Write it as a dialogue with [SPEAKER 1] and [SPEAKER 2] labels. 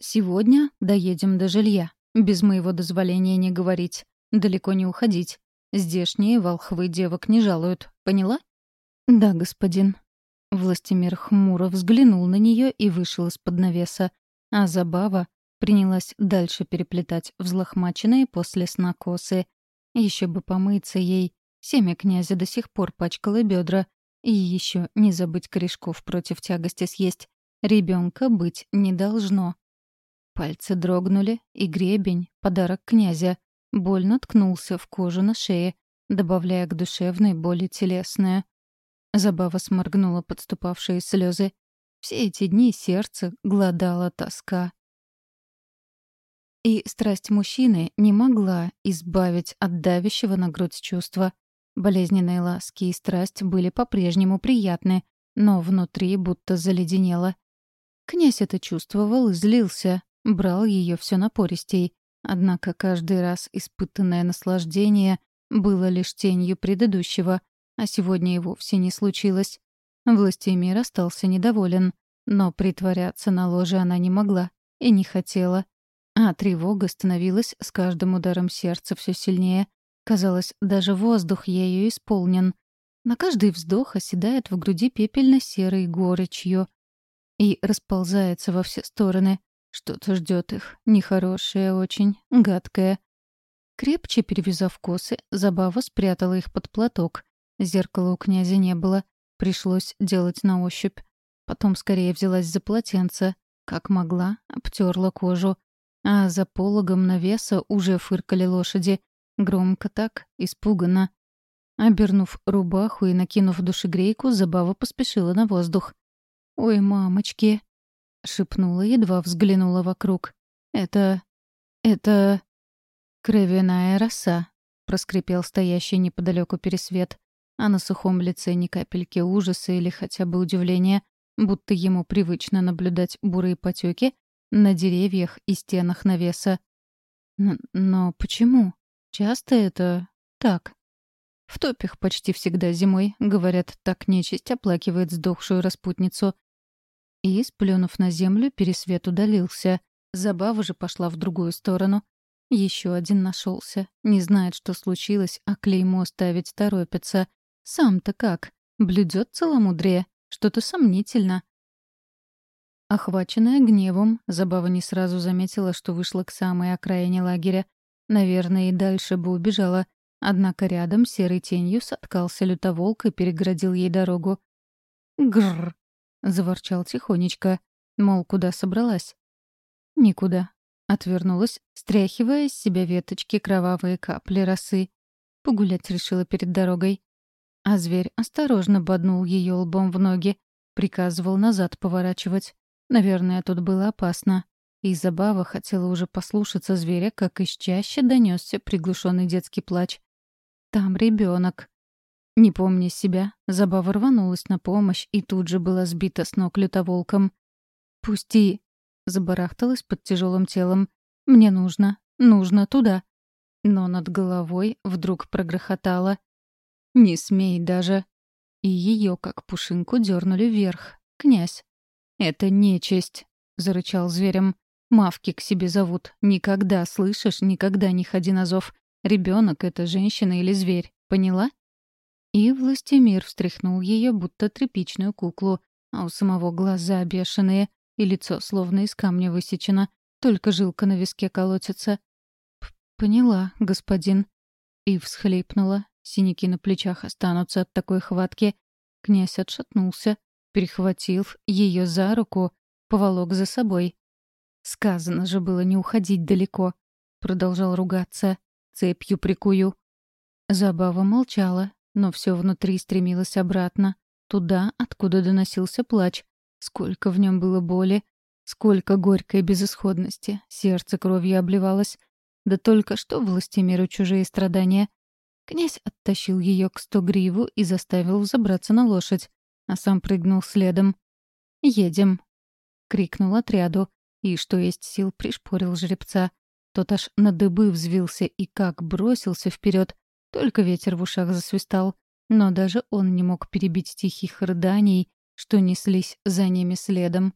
[SPEAKER 1] Сегодня доедем до жилья. Без моего дозволения не говорить. Далеко не уходить. Здешние волхвы девок не жалуют. Поняла? Да, господин. Властимир хмуро взглянул на нее и вышел из-под навеса. А Забава принялась дальше переплетать взлохмаченные после сна косы. Еще бы помыться ей. Семя князя до сих пор пачкало бедра. И еще не забыть корешков против тягости съесть. Ребенка быть не должно. Пальцы дрогнули, и гребень, подарок князя, больно ткнулся в кожу на шее, добавляя к душевной боли телесное. Забава сморгнула подступавшие слезы. Все эти дни сердце гладала тоска. И страсть мужчины не могла избавить от давящего на грудь чувства. Болезненные ласки и страсть были по-прежнему приятны, но внутри будто заледенело. Князь это чувствовал и злился, брал ее все напористей. Однако каждый раз испытанное наслаждение было лишь тенью предыдущего, а сегодня и вовсе не случилось. Властимир остался недоволен, но притворяться на ложе она не могла и не хотела. А тревога становилась с каждым ударом сердца все сильнее. Казалось, даже воздух ею исполнен. На каждый вздох оседает в груди пепельно-серой горечью и расползается во все стороны. Что-то ждет их, нехорошее очень, гадкое. Крепче перевязав косы, Забава спрятала их под платок. Зеркала у князя не было, пришлось делать на ощупь. Потом скорее взялась за полотенце. Как могла, обтерла кожу. А за пологом навеса уже фыркали лошади. Громко так, испуганно. Обернув рубаху и накинув душегрейку, Забава поспешила на воздух. «Ой, мамочки!» — шепнула, едва взглянула вокруг. «Это... это...» «Кровяная роса», — проскрипел стоящий неподалеку пересвет, а на сухом лице ни капельки ужаса или хотя бы удивления, будто ему привычно наблюдать бурые потеки на деревьях и стенах навеса. Н но почему? Часто это так. В топях почти всегда зимой, говорят, так нечисть оплакивает сдохшую распутницу. И, сплюнув на землю, пересвет удалился. Забава же пошла в другую сторону. Еще один нашелся. Не знает, что случилось, а клеймо ставить торопится. Сам-то как? Блюдет целомудрие? Что-то сомнительно. Охваченная гневом, Забава не сразу заметила, что вышла к самой окраине лагеря. Наверное, и дальше бы убежала. Однако рядом серой тенью соткался лютоволк и переградил ей дорогу. Гррр! Заворчал тихонечко, мол, куда собралась. Никуда. Отвернулась, стряхивая из себя веточки кровавые капли росы. Погулять решила перед дорогой. А зверь осторожно боднул ее лбом в ноги, приказывал назад поворачивать. Наверное, тут было опасно. И Забава хотела уже послушаться зверя, как из чаще донесся приглушенный детский плач. «Там ребенок. Не помня себя, Забава рванулась на помощь и тут же была сбита с ног лютоволком. «Пусти!» — забарахталась под тяжелым телом. «Мне нужно, нужно туда!» Но над головой вдруг прогрохотало. «Не смей даже!» И ее, как пушинку, дернули вверх. «Князь!» «Это нечесть!» — зарычал зверем. «Мавки к себе зовут. Никогда, слышишь, никогда не ходи на зов. Ребенок — это женщина или зверь. Поняла?» И властемир встряхнул ее, будто тряпичную куклу, а у самого глаза бешеные, и лицо словно из камня высечено, только жилка на виске колотится. «Поняла, господин». И всхлипнула. Синяки на плечах останутся от такой хватки. Князь отшатнулся, перехватив ее за руку, поволок за собой. «Сказано же было не уходить далеко», — продолжал ругаться. «Цепью прикую». Забава молчала, но все внутри стремилось обратно, туда, откуда доносился плач. Сколько в нем было боли, сколько горькой безысходности, сердце кровью обливалось. Да только что властемиру чужие страдания. Князь оттащил ее к стогриву и заставил взобраться на лошадь, а сам прыгнул следом. «Едем!» — крикнул отряду, и, что есть сил, пришпорил жеребца. Тот аж на дыбы взвился и как бросился вперед, только ветер в ушах засвистал, но даже он не мог перебить тихих рыданий, что неслись за ними следом.